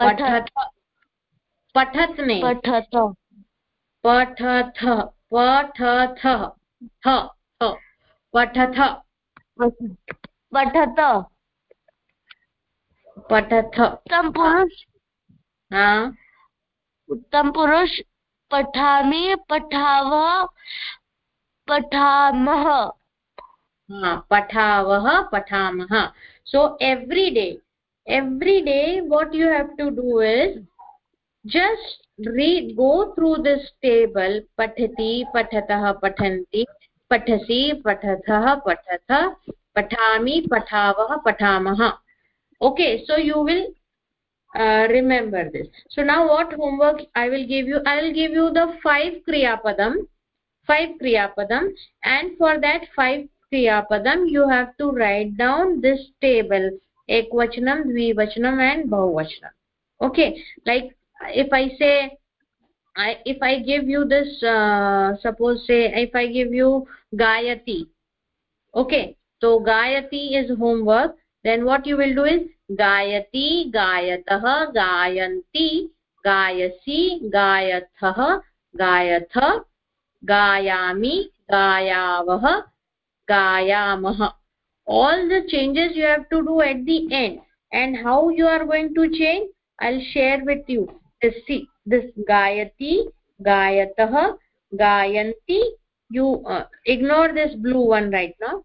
पठथ पठत नहीं पठथ पठथ पठथ। पठथ। पठत पठथ। उत्तम पुरुष। हाँ? उत्तम पुरुष। पठामि पठावः। पठामः। हा, पठावः, पठामः। So every day every day what you have to do is just read go through this table पठति पठत पठन्ति पठसी पठत पठत पठा पठाव पठा okay so you will remember this so now what homework I will give you I will give you the five क्रियापदम five kriya padam and for that five kriya padam you have to write down this table ekvachanam dvivachanam and bahuvachanam okay like if i say i if i give you this uh, suppose say if i give you gayati okay so gayati is homework then what you will do is gayati gayatah gayanti gayasi gayathah gayath gayami gayavah gayamah all the changes you have to do at the end and how you are going to change i'll share with you this see this gayati gayatah gayanti you uh, ignore this blue one right now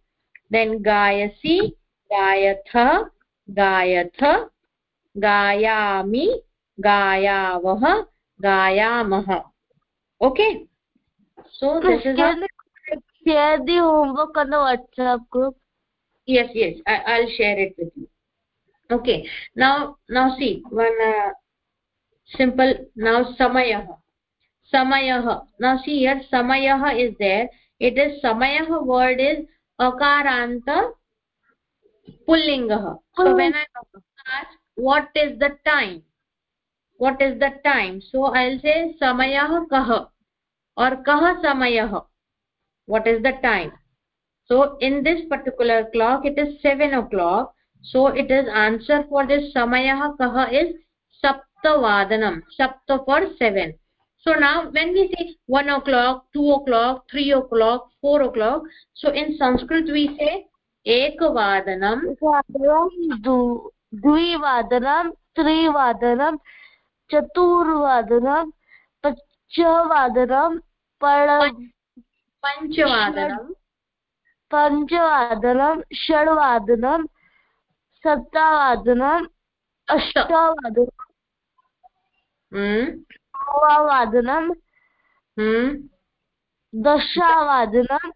then gayasi gayath gayath gayami gayavah gayamah okay so this is how, share the homework on the whatsapp group yes yes I, i'll share it with you okay now now see one uh, simple now samayah samayah now see here samayah is there it is samayah word is akaranta pullingah so when i ask what is the time what is the time so i'll say samayah kah or kah samayah what is the time so in this particular clock it is 7 o'clock so it is answer for this samayah kah is saptavadanam sapta for 7 so now when we say 1 o'clock 2 o'clock 3 o'clock 4 o'clock so in sanskrit we say एकवादनं द्विवादनं त्रिवादनं चतुर्वादनं पञ्चवादनं पञ्चवादनं। पञ्चवादनं षड्वादनं सप्तवादनम् अष्टवादनं। नववादनं। दशवादनम्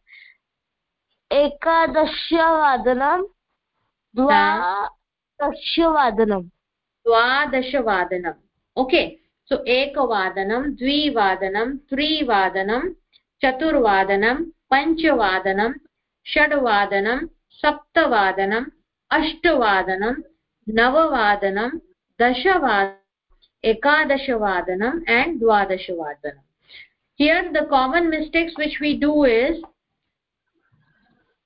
एकादशवादनं। द्वादशवादनं। द्वादशवादनम् ओके। सो एकवादनं द्विवादनं त्रिवादनं चतुर्वादनं पञ्चवादनं षड्वादनं सप्तवादनम् अष्टवादनं नववादनं दशवादनम्, एकादशवादनम् and द्वादशवादनम्. Here the common mistakes which we do is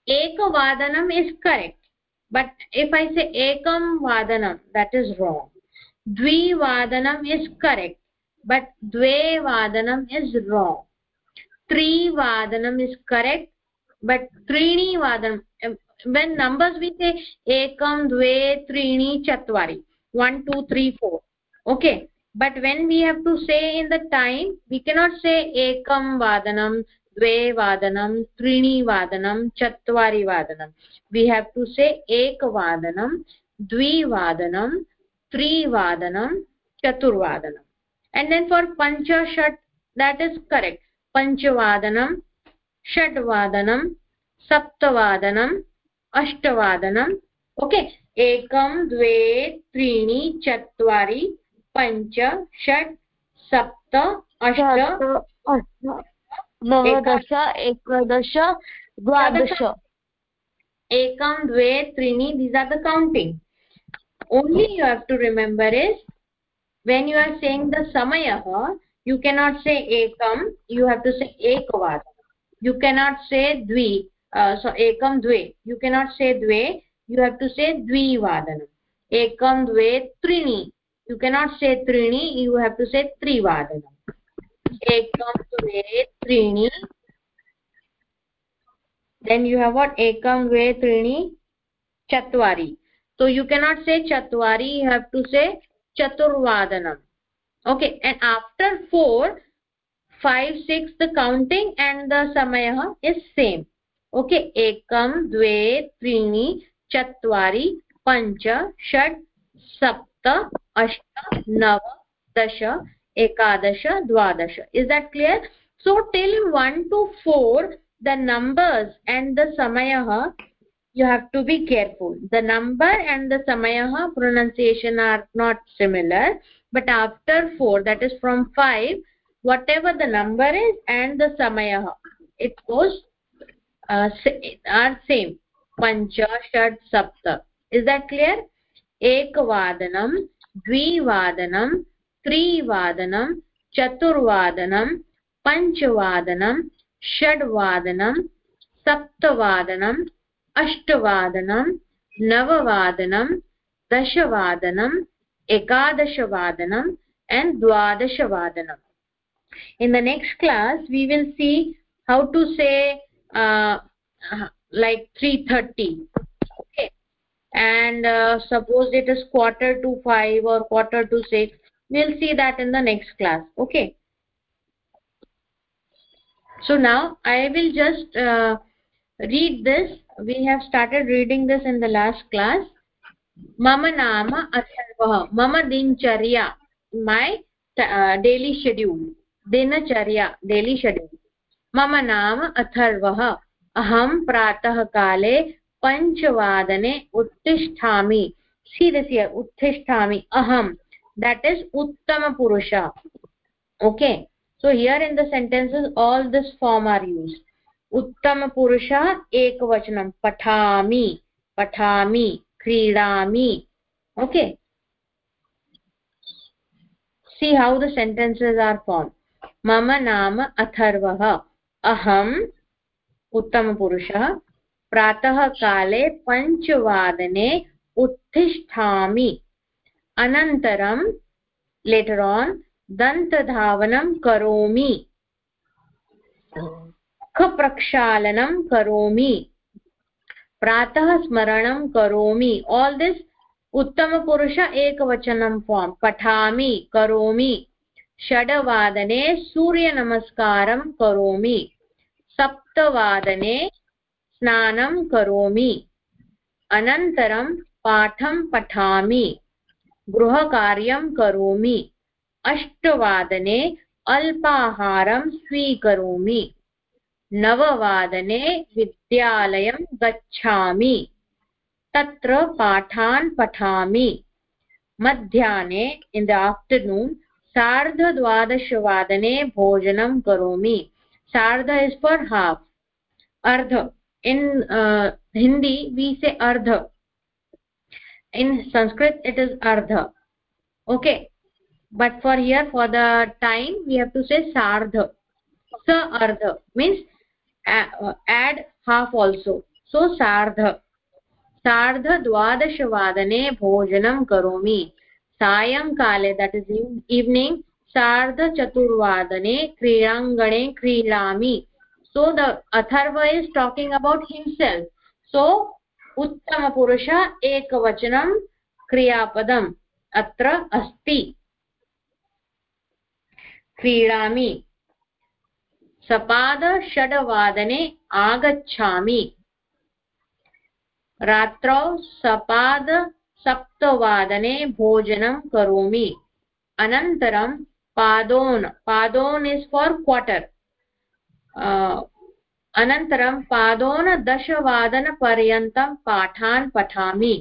एकवादनम् is correct but if I say एकं वादनं देट् इस् राङ्ग् द्विवादनम् इस् करेक्ट् बट् द्वे वादनम् इस् राङ्ग् त्रिवादनम् इस् करेक्ट् बट् त्रीणि वादनं वेन् नम्बर्स् विते एकं द्वे त्रीणि चत्वारि one two three four okay but when we have to say in the time we cannot say एकं वादनं द्वे वादनं त्रीणि वादनं चत्वारि वादनं वी हेव् टू से एकवादनं द्विवादनं त्रिवादनं चतुर्वादनम् एण्ड् देन् फार् पञ्च षट् देट् इस् करेक्ट् पञ्चवादनं षड्वादनं सप्तवादनम् अष्टवादनम् ओके एकं द्वे त्रीणि चत्वारि पञ्च षट् सप्त अष्ट. नवदश एकादश द्वादश. एकं द्वे त्रीणि this are the counting only you have to remember is when you are saying the samayah you cannot say ekam you have to say ekavad you cannot say dvi uh, so ekam dve you cannot say dve you have to say dvivadanam ekam dve trini you cannot say trini you have to say trivadanam ekam dve trini then you have what ekam dve trini chatvari so you cannot say chatvari you have to say chaturvadanam okay and after 4 5 6 the counting and the samayah is same okay ekam dve trini chatvari pancha षट् सप्त अष्ट नव दश ekadasha dwadasha is that clear so till 1 to 4 the numbers and the samayah you have to be careful the number and the samayah pronunciation are not similar but after 4 that is from 5 whatever the number is and the samayah it goes uh, are same pancha shad sapta is that clear ekavadanam द्विवादनं त्रिवादनं चतुर्वादनं पञ्चवादनं षड्वादनं सप्तवादनम् अष्टवादनं नववादनं दशवादनम् ekadashavadanam and dwadashavadanam in the next class we will see how to say uh, like 330 and uh, suppose it is quarter to 5 or quarter to 6 we'll see that in the next class okay so now i will just uh, read this we have started reading this in the last class mama nama atharvah mama dincharya my uh, daily schedule dinacharya daily schedule mama nama atharvah aham pratah kale पञ्चवादने उत्तिष्ठामि सीदस्य उत्तिष्ठामि अहं that is uttama purusha okay so here in the sentences all this form are used Purusha ekavachanam pathami pathami kridami okay see how the sentences are formed mama nama atharvah aham uttama purusha प्रातः काले पञ्चवादने उत्तिष्ठामि अनन्तरं later on दन्तधावनं करोमि मुखप्रक्षालनं करोमि। प्रातः स्मरणं करोमि। आल् दिस् उत्तमपुरुष एकवचनं फार्म् पठामि, करोमि। षड्वादने सूर्यनमस्कारं करोमि। सप्तवादने स्नानं करोमि। अनन्तरं पाठं पठामि। गृहकार्यं करोमि। अष्टवादने अल्पाहारं स्वीकरोमि। नववादने विद्यालयं गच्छामि। तत्र पाठान् पठामि। मध्याह्ने इन् द आफ्टर्नून् सार्धद्वादशवादने भोजनं करोमि। सार्ध इस् फर् हाफ् अर्ध। इन् हिंदी वि से अर्ध। इन् संस्कृत इट् इस् अर्ध। Okay for here for the time we have to say sardha sa ardha means uh, add half also. So, sardha सार्धद्वादशवादने भोजनं करोमि सायङ्काले दट् इस् इव्निङ्ग् सार्धचतुर्वादने क्रीडाङ्गणे क्रीडामि so, the atharva is talking about himself. So उत्तमपुरुष एकवचनं क्रियापदम् अत्र अस्ति क्रीडामि सपाद षड्वादने आगच्छामि। रात्रौ सपाद भोजनं करोमि। अनन्तरं पादोन् पादोन् इस् फार् क्वार्टर् अनन्तरं पादोन दशवादनपर्यन्तं पाठान् पठामि।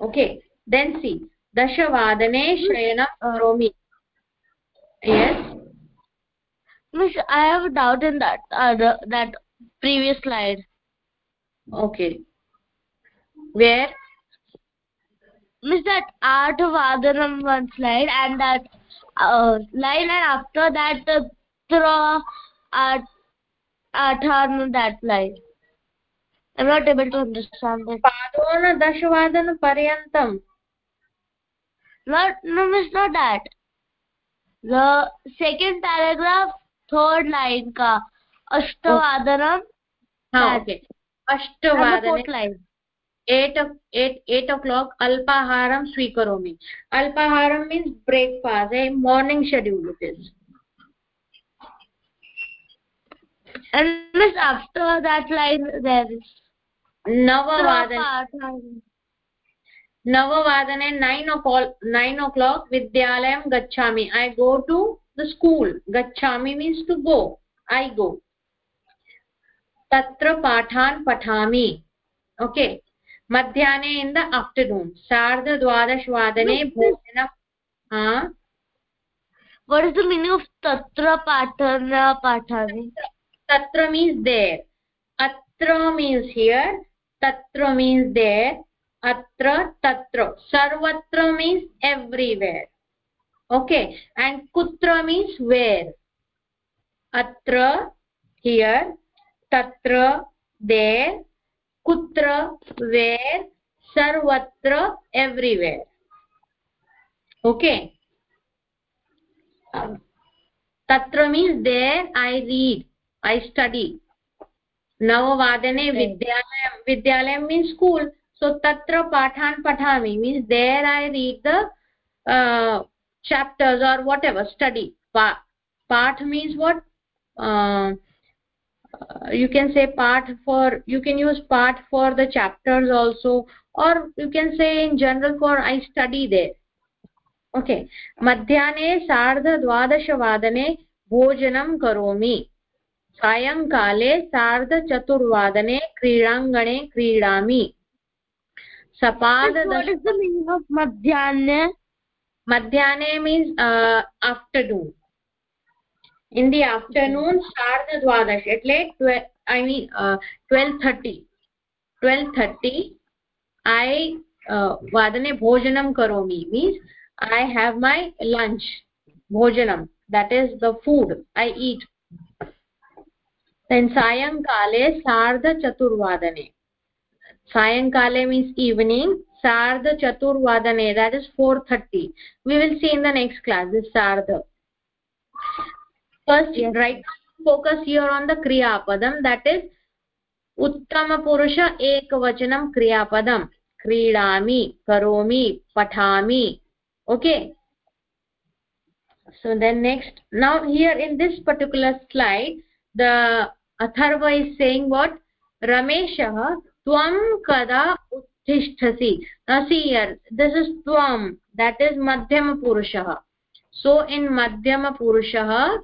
ओके, देन् सी, दशवादने शयनं करोमि। Yes? Miss i have a doubt in that uh, the, that previous slide. Okay. Where? Miss that art vadanam one slide and that uh, line and after that the tra art athan that line i'm not able to understand it. Padona dashavadan paryantam. Not no miss not that. The second paragraph third line का हाँ। Okay अष्टवादने line eight eight eight o'clock अल्पाहारं स्वीकरोमि। अल्पाहारं means breakfast a morning schedule it is and miss after that line there is नववादने। Nine o'clock nine o'clock विद्यालयं गच्छामि। I go to the school गच्छामि means to go I go तत्र पाठान् पठामि okay मध्याह्ने in the afternoon सार्धद्वादशवादने भोजनं what is the meaning of tatra patana pathami tatra means there atra means here tatra means there atra tatra sarvatra means everywhere okay and kutra means where atra here tatra there kutra where sarvatra everywhere okay tatra means there i read i study vidyalayam vidyalayam means school so tatra pathan pathami means there i read the uh, chapters or whatever study pa path means what uh, you can say part for you can use part for the chapters also or you can say in general for i study there okay मध्याह्ने सार्धद्वादशवादने भोजनं करोमि सायङ्काले सार्धचतुर्वादने क्रीडाङ्गणे क्रीडामि सपाद मध्याह्ने मध्याह्ने means afternoon in the afternoon सार्धद्वादश एट्ले I mean twelve thirty twelve thirty I वादने भोजनं करोमि means I have my lunch भोजनम that is the food I eat then सायङ्काले सार्धचतुर्वादने सायङ्काले means evening sardha chaturvadane that is 4:30 we will see in the next class this sardha first yes. right focus here on the kriya padam that is उत्तमपुरुष एकवचनं क्रियापदं क्रीडामि करोमि पठामि okay so then next now here in this particular slide the atharva is saying what rameshah tvam kada see here this is tvam that is madhyama purushah so in madhyama purushah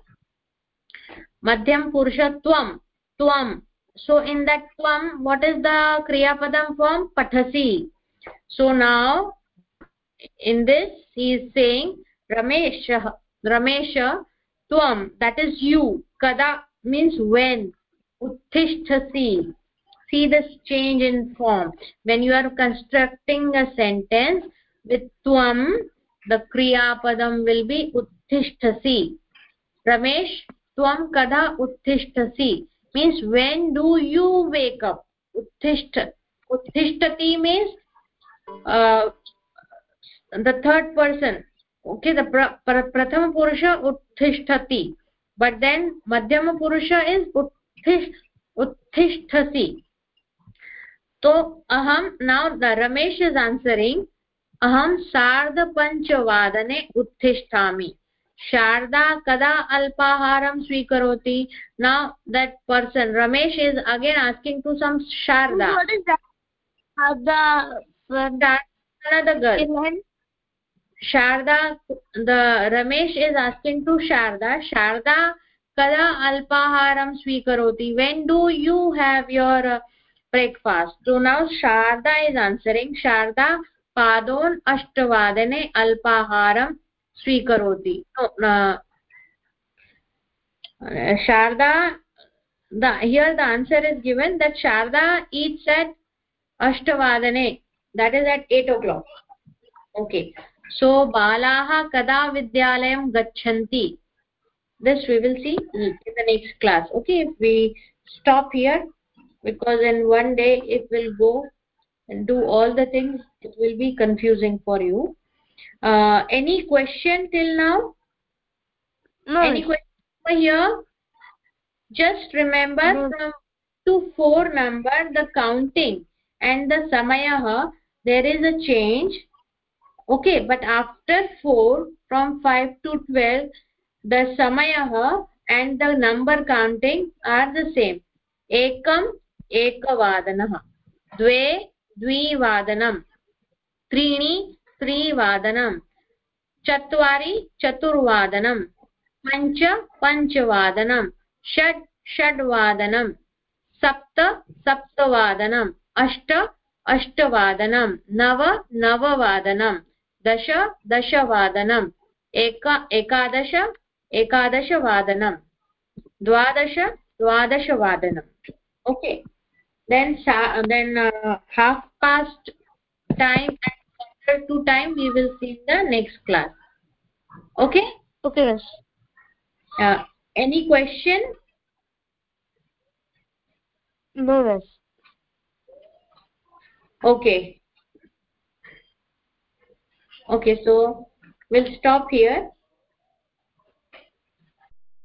madhyam purusha tvam tvam so in that tvam what is the kriya padam form pathasi so now in this he is saying ramesh ramesh tvam that is you kada means when uttishtasi see this change in form when you are constructing a sentence with tvam the kriya padam will be uttishtasi ramesh tvam kada uttishtasi means when do you wake up uttishta uttishtati means uh, the third person okay the pra, pra, prathama purusha uttishthati but then madhyama purusha is uttish uttishthasi तो अहं नौ Ramesh is answering अहम अहं सार्धपञ्चवादने उत्तिष्ठामि। शारदा कदा अल्पाहारं स्वीको now that person Ramesh is again asking to some Sharada Sharada the Ramesh is asking to Sharada Sharada कदा अल्पाहारं स्वीकरोति? When do you have your breakfast so now sharda is answering sharda padon ashtavadane alpaharam स्वीकरोति sharda the here the answer is given that sharda eats at ashtavadane that is at 8 o'clock okay so balaah kada vidyalayam gachanti this we will see in the next class okay if we stop here because in one day it will go and do all the things it will be confusing for you. Uh, any question till now? No. Any question here? Just remember no. from to 4 number the counting and the samayah there is a change. Okay but after 4 from 5 to 12 the samayah and the number counting are the same. Ekam ekavadanah dve द्विवादनं त्रीणि त्रिवादनं चत्वारि चतुर्वादनं पञ्च पञ्चवादनं षट् षड्वादनं सप्त, सप्तवादनम्। अष्ट अष्टवादनं नव नववादनं दश, दशवादनम्। एक, एकादश एकादशवादनं द्वादश, द्वादशवादनम्। Okay. then uh, then uh, half past time and quarter to time we will see the next class. Okay? Okay yes. Uh, any question? No yes. okay. Okay so we'll stop here.